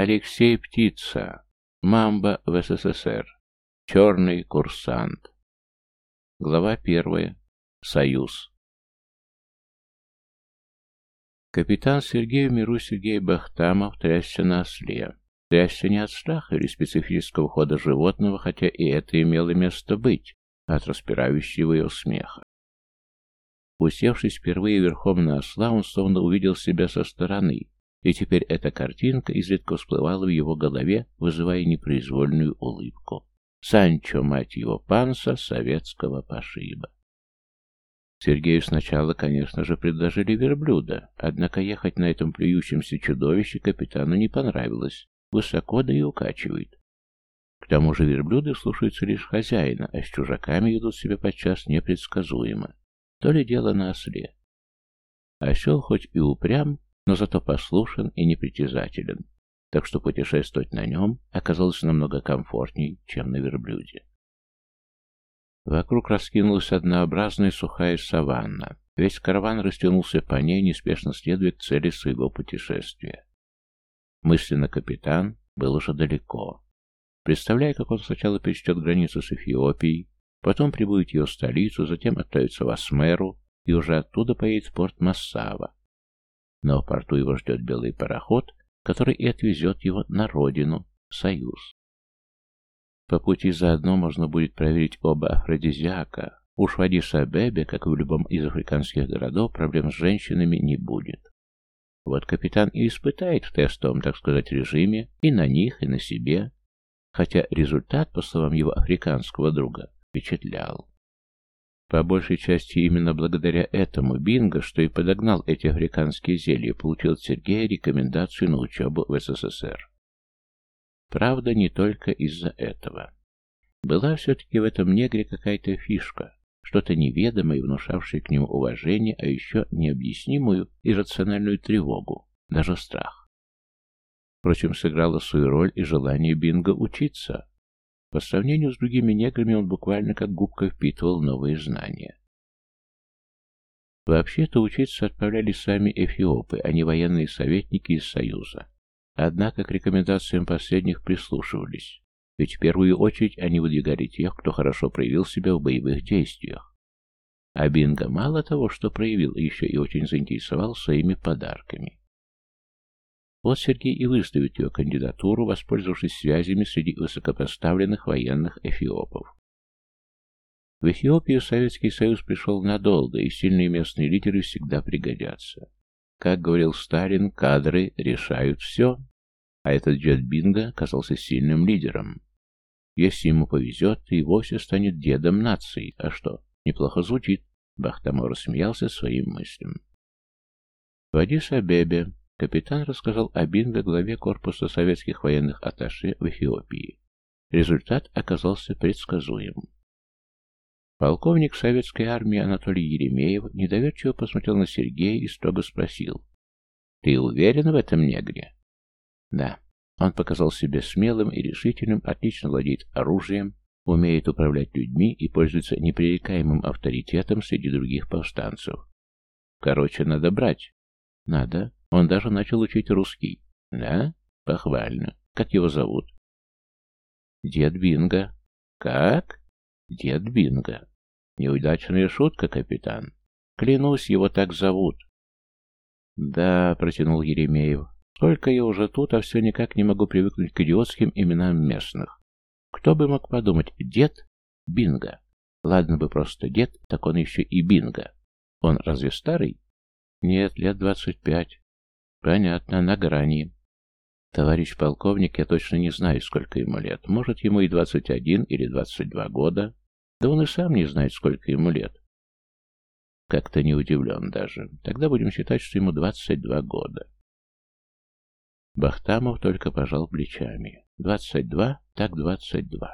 Алексей Птица. Мамба в СССР. Черный курсант. Глава первая. Союз. Капитан Сергей миру Сергей Бахтамов трясся на осле. Трясся не от страха или специфического хода животного, хотя и это имело место быть, а от распирающего его смеха. Усевшись впервые верхом на осла, он словно увидел себя со стороны, и теперь эта картинка изредка всплывала в его голове, вызывая непроизвольную улыбку. Санчо, мать его, панса советского пошиба. Сергею сначала, конечно же, предложили верблюда, однако ехать на этом плюющемся чудовище капитану не понравилось. Высоко да и укачивает. К тому же верблюды слушаются лишь хозяина, а с чужаками ведут себя подчас непредсказуемо. То ли дело на осле. Осел хоть и упрям, но зато послушен и непритязателен, так что путешествовать на нем оказалось намного комфортней, чем на верблюде. Вокруг раскинулась однообразная сухая саванна. Весь караван растянулся по ней, неспешно следуя к цели своего путешествия. Мысленно капитан был уже далеко. Представляя, как он сначала пересечет границу с Эфиопией, потом прибудет в ее столицу, затем отправится в Асмеру и уже оттуда поедет в порт Массава, но в порту его ждет белый пароход, который и отвезет его на родину, Союз. По пути заодно можно будет проверить оба афродизиака. Уж в Адис-Абебе, как и в любом из африканских городов, проблем с женщинами не будет. Вот капитан и испытает в тестовом, так сказать, режиме и на них, и на себе. Хотя результат, по словам его африканского друга, впечатлял. По большей части именно благодаря этому Бинго, что и подогнал эти африканские зелья, получил от Сергея рекомендацию на учебу в СССР. Правда, не только из-за этого. Была все-таки в этом негре какая-то фишка, что-то неведомое, внушавшее к нему уважение, а еще необъяснимую и рациональную тревогу, даже страх. Впрочем, сыграло свою роль и желание Бинго учиться, по сравнению с другими неграми он буквально как губка впитывал новые знания. Вообще-то учиться отправлялись сами эфиопы, а не военные советники из Союза. Однако к рекомендациям последних прислушивались, ведь в первую очередь они выдвигали тех, кто хорошо проявил себя в боевых действиях. А Бинго мало того, что проявил, еще и очень заинтересовал своими подарками. Вот Сергей и выставит ее кандидатуру, воспользовавшись связями среди высокопоставленных военных эфиопов. В Эфиопию Советский Союз пришел надолго, и сильные местные лидеры всегда пригодятся. Как говорил Сталин, кадры решают все, а этот Джет Бинго оказался сильным лидером. Если ему повезет, и вовсе станет дедом нации. А что, неплохо звучит. Бахтамов рассмеялся своим мыслям. В Адис-Абебе Капитан рассказал о Бинго главе корпуса советских военных атташе в Эфиопии. Результат оказался предсказуемым. Полковник советской армии Анатолий Еремеев недоверчиво посмотрел на Сергея и строго спросил. «Ты уверен в этом негре?» «Да». Он показал себя смелым и решительным, отлично владеет оружием, умеет управлять людьми и пользуется непререкаемым авторитетом среди других повстанцев. Короче, надо брать. Надо. Он даже начал учить русский. Да? Похвально. Как его зовут? Дед Бинго. Как? Дед Бинго. Неудачная шутка, капитан. Клянусь, его так зовут. Да, протянул Еремеев. Только я уже тут, а все никак не могу привыкнуть к идиотским именам местных. Кто бы мог подумать, дед Бинго. Ладно бы просто дед, так он еще и Бинго. Он разве старый? Нет, лет двадцать пять. Понятно, на грани. Товарищ полковник, я точно не знаю, сколько ему лет. Может, ему и 21 или 22 года. Да он и сам не знает, сколько ему лет. Как-то не удивлен даже. Тогда будем считать, что ему 22 года. Бахтамов только пожал плечами. 22, так 22.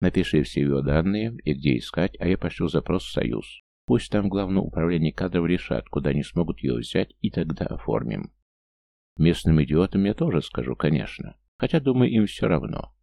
Напиши все его данные и где искать, а я пошлю запрос в Союз. Пусть там главное управление кадров решат, куда они смогут ее взять, и тогда оформим. Местным идиотам я тоже скажу, конечно, хотя, думаю, им все равно.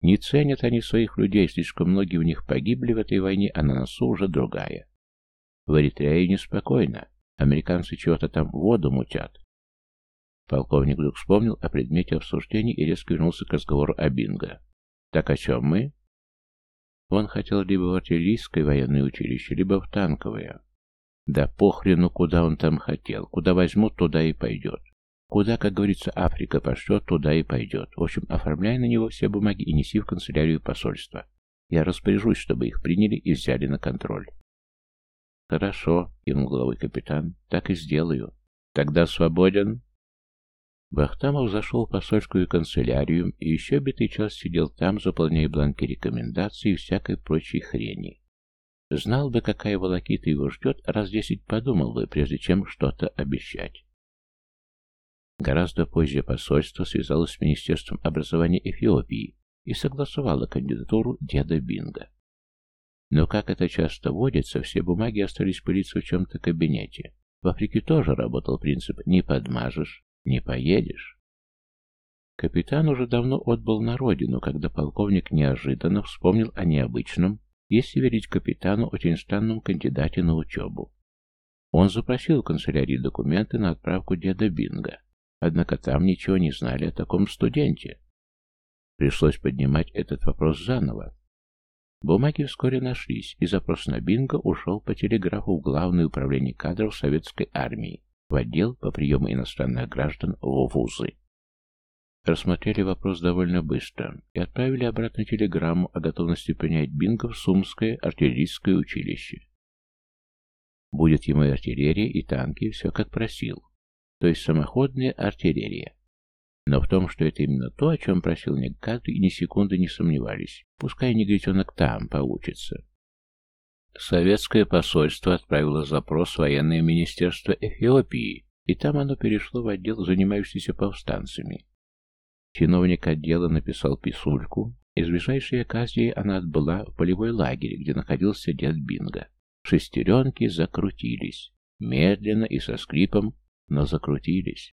Не ценят они своих людей, слишком многие в них погибли в этой войне, а на носу уже другая. В Эритрее неспокойно, американцы чего-то там воду мутят. Полковник вдруг вспомнил о предмете обсуждений и резко вернулся к разговору о бинго. «Так о чем мы?» Он хотел либо в артиллерийское военное училище, либо в танковое. Да похрену, куда он там хотел. Куда возьмут, туда и пойдет. Куда, как говорится, Африка пошлет, туда и пойдет. В общем, оформляй на него все бумаги и неси в канцелярию посольства. Я распоряжусь, чтобы их приняли и взяли на контроль. Хорошо, кивнул головой капитан. Так и сделаю. Тогда свободен. Бахтамов зашел в посольскую канцелярию и еще битый час сидел там, заполняя бланки рекомендаций и всякой прочей хрени. Знал бы, какая волокита его ждет, раз десять подумал бы, прежде чем что-то обещать. Гораздо позже посольство связалось с Министерством образования Эфиопии и согласовало кандидатуру деда Бинга. Но, как это часто водится, все бумаги остались пылиться в чем-то кабинете. В Африке тоже работал принцип «не подмажешь, не поедешь». Капитан уже давно отбыл на родину, когда полковник неожиданно вспомнил о необычном, если верить капитану, очень странном кандидате на учебу. Он запросил в канцелярии документы на отправку деда Бинга, однако там ничего не знали о таком студенте. Пришлось поднимать этот вопрос заново. Бумаги вскоре нашлись, и запрос на Бинго ушел по телеграфу в Главное управление кадров Советской армии, в отдел по приему иностранных граждан в вузы. Рассмотрели вопрос довольно быстро и отправили обратно телеграмму о готовности принять Бинго в Сумское артиллерийское училище. Будет ему и артиллерия, и танки, все как просил. То есть самоходная артиллерия. Но в том, что это именно то, о чем просил Негкат, и ни секунды не сомневались. Пускай негритенок там получится. Советское посольство отправило запрос в военное министерство Эфиопии, и там оно перешло в отдел, занимающийся повстанцами. Чиновник отдела написал писульку. Из ближайшей Аказии она отбыла в полевой лагерь, где находился дед Бинго. Шестеренки закрутились. Медленно и со скрипом, но закрутились.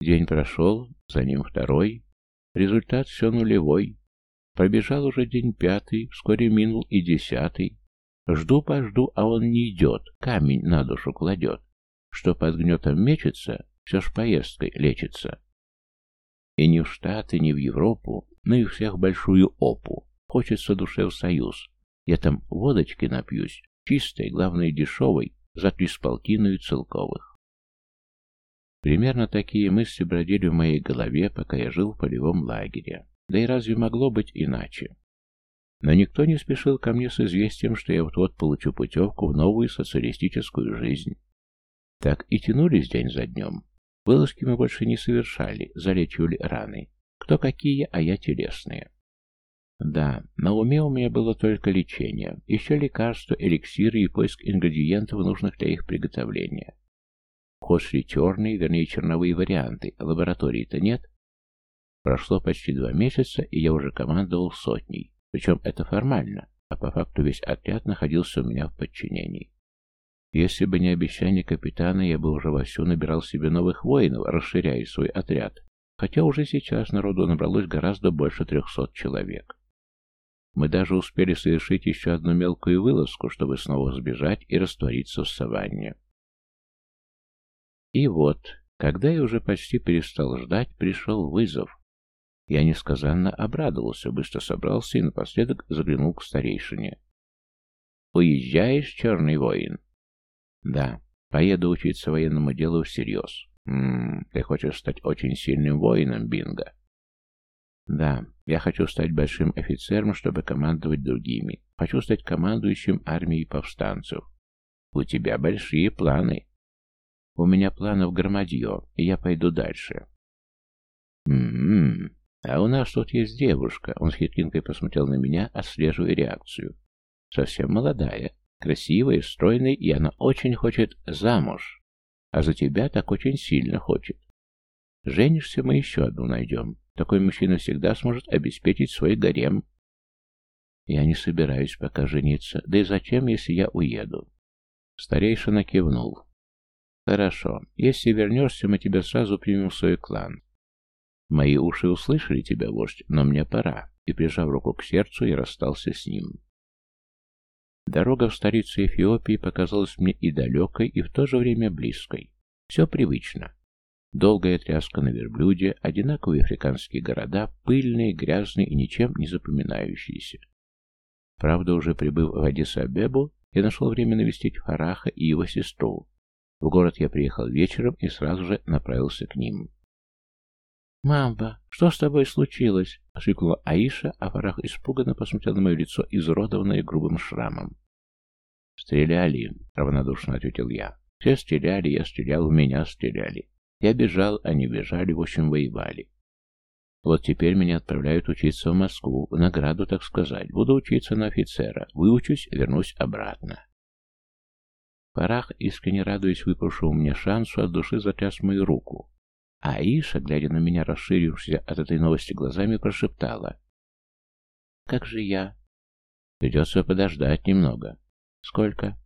День прошел, за ним второй. Результат все нулевой. Пробежал уже день пятый, вскоре минул и десятый. Жду-пожду, а он не идет, камень на душу кладет. Что под гнетом мечется, все ж поездкой лечится. И не в Штаты, не в Европу, но и всех большую опу. Хочется душе в союз. Я там водочки напьюсь, чистой, главное дешевой, за три с полтиною целковых. Примерно такие мысли бродили в моей голове, пока я жил в полевом лагере. Да и разве могло быть иначе? Но никто не спешил ко мне с известием, что я вот-вот получу путевку в новую социалистическую жизнь. Так и тянулись день за днем. Вылазки мы больше не совершали, залечивали раны. Кто какие, а я телесные. Да, на уме у меня было только лечение, еще лекарства, эликсиры и поиск ингредиентов, нужных для их приготовления. В черные, вернее черновые варианты, лаборатории-то нет. Прошло почти два месяца, и я уже командовал сотней. Причем это формально, а по факту весь отряд находился у меня в подчинении. Если бы не обещание капитана, я бы уже вовсю набирал себе новых воинов, расширяя свой отряд, хотя уже сейчас народу набралось гораздо больше трехсот человек. Мы даже успели совершить еще одну мелкую вылазку, чтобы снова сбежать и раствориться в саванне. И вот, когда я уже почти перестал ждать, пришел вызов. Я несказанно обрадовался, быстро собрался и напоследок заглянул к старейшине. «Уезжаешь, черный воин?» Да, поеду учиться военному делу всерьез. Ммм, ты хочешь стать очень сильным воином, Бинго? Да, я хочу стать большим офицером, чтобы командовать другими. Хочу стать командующим армией повстанцев. У тебя большие планы. У меня планов громадье, и я пойду дальше. А у нас тут есть девушка. Он с хитринкой посмотрел на меня, отслеживая реакцию. Совсем молодая, Красивая, стройная, и она очень хочет замуж. А за тебя так очень сильно хочет. Женишься, мы еще одну найдем. Такой мужчина всегда сможет обеспечить свой гарем. Я не собираюсь пока жениться. Да и зачем, если я уеду? Старейшина кивнул. Хорошо. Если вернешься, мы тебя сразу примем в свой клан. Мои уши услышали тебя, вождь, но мне пора. И, прижав руку к сердцу, я расстался с ним. Дорога в столицу Эфиопии показалась мне и далекой, и в то же время близкой. Все привычно. Долгая тряска на верблюде, одинаковые африканские города, пыльные, грязные и ничем не запоминающиеся. Правда, уже прибыв в Адис-Абебу, я нашел время навестить Фараха и его сестру. В город я приехал вечером и сразу же направился к ним. «Мамба, что с тобой случилось?» — шикнула Аиша, а Фарах испуганно посмотрел на мое лицо, изуродованное грубым шрамом. «Стреляли», — равнодушно ответил я. «Все стреляли, я стрелял, в меня стреляли. Я бежал, они бежали, в общем, воевали. Вот теперь меня отправляют учиться в Москву, в награду, так сказать. Буду учиться на офицера. Выучусь, вернусь обратно. Парах, искренне радуясь выпавшему мне шансу, от души затряс мою руку. А Аиша, глядя на меня расширившись от этой новости глазами, прошептала. «Как же я?» «Придется подождать немного». «Сколько?»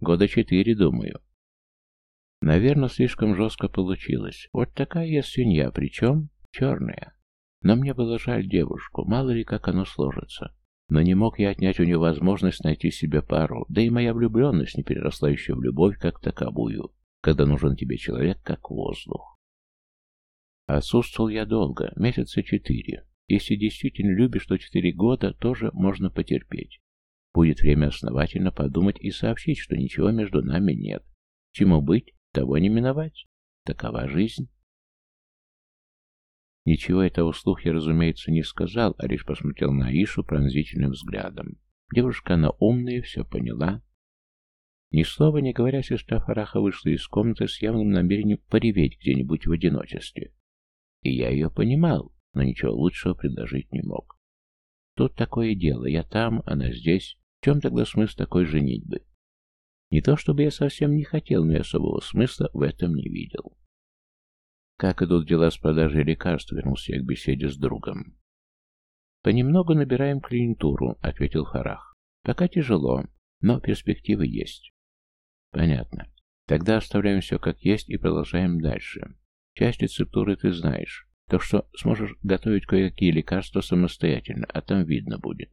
«Года четыре, думаю». Наверное, слишком жестко получилось. Вот такая я свинья, причем черная. Но мне было жаль девушку, мало ли как оно сложится. Но не мог я отнять у нее возможность найти себе пару, да и моя влюбленность не переросла еще в любовь как таковую, когда нужен тебе человек как воздух. Отсутствовал я долго, месяца четыре. Если действительно любишь, то четыре года тоже можно потерпеть. Будет время основательно подумать и сообщить, что ничего между нами нет. Чему быть, того не миновать. Такова жизнь. Ничего этого вслух я, разумеется, не сказал, а лишь посмотрел на Аишу пронзительным взглядом. Девушка, она умная, все поняла. Ни слова не говоря, сестра Фараха вышла из комнаты с явным намерением пореветь где-нибудь в одиночестве. И я ее понимал, но ничего лучшего предложить не мог. Тут такое дело, я там, она здесь. В чем тогда смысл такой женитьбы? Не то чтобы я совсем не хотел, но особого смысла в этом не видел. «Как идут дела с продажей лекарств?» — вернулся я к беседе с другом. «Понемногу набираем клиентуру», — ответил Фарах. «Пока тяжело, но перспективы есть». «Понятно. Тогда оставляем все как есть и продолжаем дальше. Часть рецептуры ты знаешь, так что сможешь готовить кое-какие лекарства самостоятельно, а там видно будет.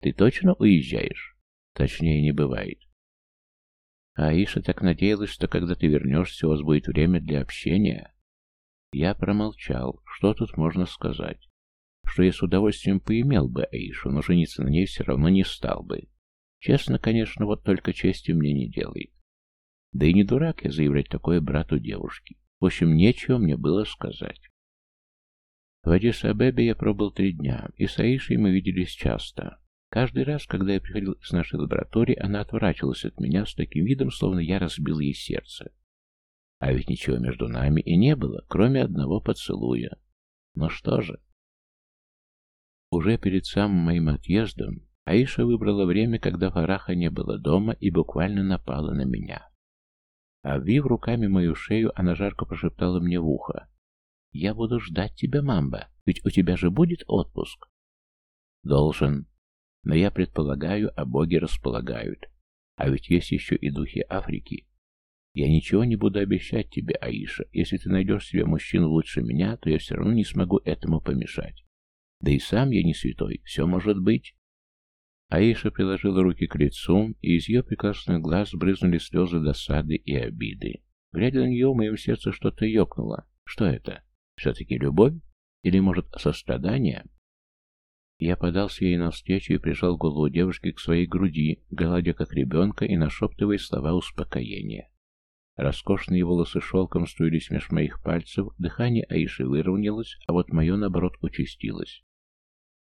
Ты точно уезжаешь?» «Точнее не бывает. А Аиша так надеялась, что когда ты вернешься, у вас будет время для общения. Я промолчал. Что тут можно сказать? Что я с удовольствием поимел бы Аишу, но жениться на ней все равно не стал бы. Честно, конечно, вот только чести мне не делает. Да и не дурак я заявлять такое брату девушки. В общем, нечего мне было сказать. В Адис-Абебе я пробыл три дня, и с Аишей мы виделись часто. Каждый раз, когда я приходил из нашей лаборатории, она отворачивалась от меня с таким видом, словно я разбил ей сердце. А ведь ничего между нами и не было, кроме одного поцелуя. Ну что же? Уже перед самым моим отъездом Аиша выбрала время, когда Фараха не было дома и буквально напала на меня. Обвив руками мою шею, она жарко прошептала мне в ухо. «Я буду ждать тебя, мамба, ведь у тебя же будет отпуск». «Должен», но я предполагаю, а боги располагают. А ведь есть еще и духи Африки. Я ничего не буду обещать тебе, Аиша. Если ты найдешь себе мужчину лучше меня, то я все равно не смогу этому помешать. Да и сам я не святой, все может быть. Аиша приложила руки к лицу, и из ее прекрасных глаз брызнули слезы досады и обиды. Глядя на нее, в моем сердце что-то ёкнуло. Что это? Все-таки любовь? Или, может, сострадание? Я подался ей навстречу и прижал голову девушки к своей груди, гладя как ребенка и нашептывая слова успокоения. Роскошные волосы шелком струились меж моих пальцев, дыхание Аиши выровнялось, а вот мое, наоборот, участилось.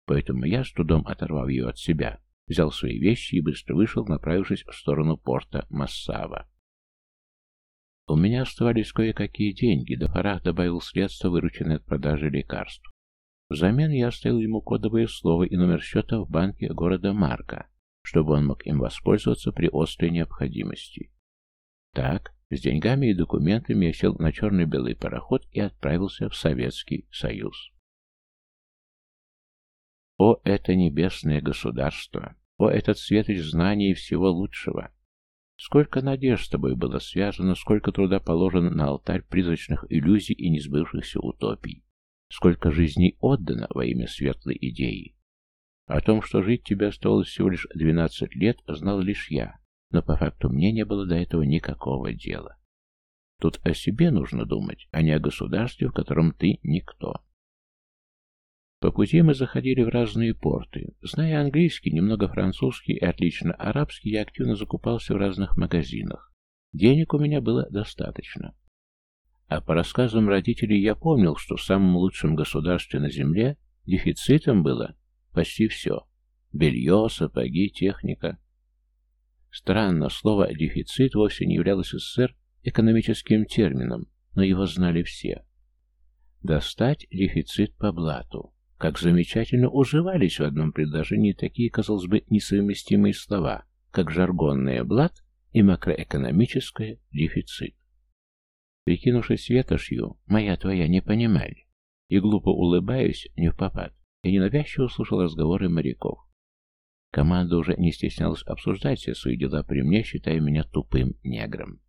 Поэтому я, с трудом оторвав ее от себя, взял свои вещи и быстро вышел, направившись в сторону порта Массава. У меня оставались кое-какие деньги, да Фарах добавил средства, вырученные от продажи лекарств. Взамен я оставил ему кодовое слово и номер счета в банке города Марка, чтобы он мог им воспользоваться при острой необходимости. Так, с деньгами и документами я сел на черно-белый пароход и отправился в Советский Союз. О, это небесное государство! О, этот светоч знаний всего лучшего! Сколько надежд с тобой было связано, сколько труда положено на алтарь призрачных иллюзий и несбывшихся утопий. Сколько жизней отдано во имя светлой идеи. О том, что жить тебе оставалось всего лишь 12 лет, знал лишь я, но по факту мне не было до этого никакого дела. Тут о себе нужно думать, а не о государстве, в котором ты никто. По пути мы заходили в разные порты. Зная английский, немного французский и отлично арабский, я активно закупался в разных магазинах. Денег у меня было достаточно. А по рассказам родителей я помнил, что в самом лучшем государстве на земле дефицитом было почти все. Белье, сапоги, техника. Странно, слово «дефицит» вовсе не являлось СССР экономическим термином, но его знали все. Достать дефицит по блату. Как замечательно уживались в одном предложении такие, казалось бы, несовместимые слова, как жаргонное блат и макроэкономическое дефицит. Прикинувшись ветошью, моя твоя не понимали, и глупо улыбаюсь, не в попад, я ненавязчиво слушал разговоры моряков. Команда уже не стеснялась обсуждать все свои дела при мне, считая меня тупым негром.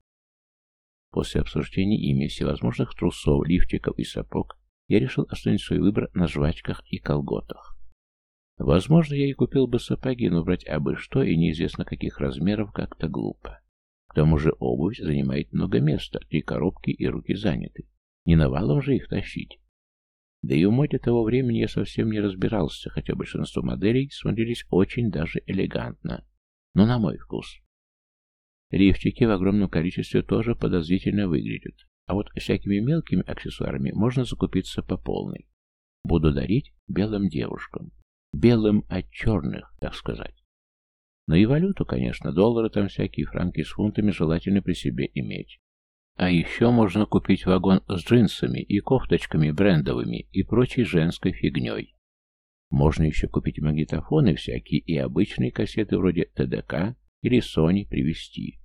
После обсуждения ими всевозможных трусов, лифчиков и сапог, я решил остановить свой выбор на жвачках и колготах. Возможно, я и купил бы сапоги, но брать абы что и неизвестно каких размеров как-то глупо. К тому же обувь занимает много места, три коробки и руки заняты. Не навалом же их тащить. Да и в моде того времени я совсем не разбирался, хотя большинство моделей смотрелись очень даже элегантно. Но на мой вкус. Лифчики в огромном количестве тоже подозрительно выглядят. А вот всякими мелкими аксессуарами можно закупиться по полной. Буду дарить белым девушкам. Белым от черных, так сказать. Но и валюту, конечно, доллары там всякие, франки с фунтами желательно при себе иметь. А еще можно купить вагон с джинсами и кофточками брендовыми и прочей женской фигней. Можно еще купить магнитофоны всякие и обычные кассеты вроде ТДК или Sony привезти.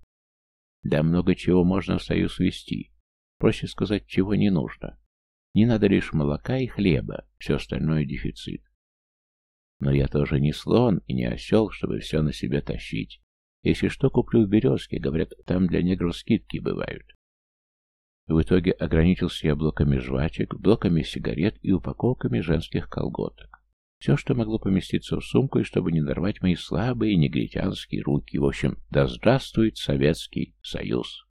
Да много чего можно в союз вести. Проще сказать, чего не нужно. Не надо лишь молока и хлеба, все остальное дефицит. Но я тоже не слон и не осел, чтобы все на себе тащить. Если что, куплю в «Березке», говорят, там для негров скидки бывают. В итоге ограничился я блоками жвачек, блоками сигарет и упаковками женских колготок. Все, что могло поместиться в сумку, и чтобы не нарвать мои слабые негритянские руки. В общем, да здравствует Советский Союз!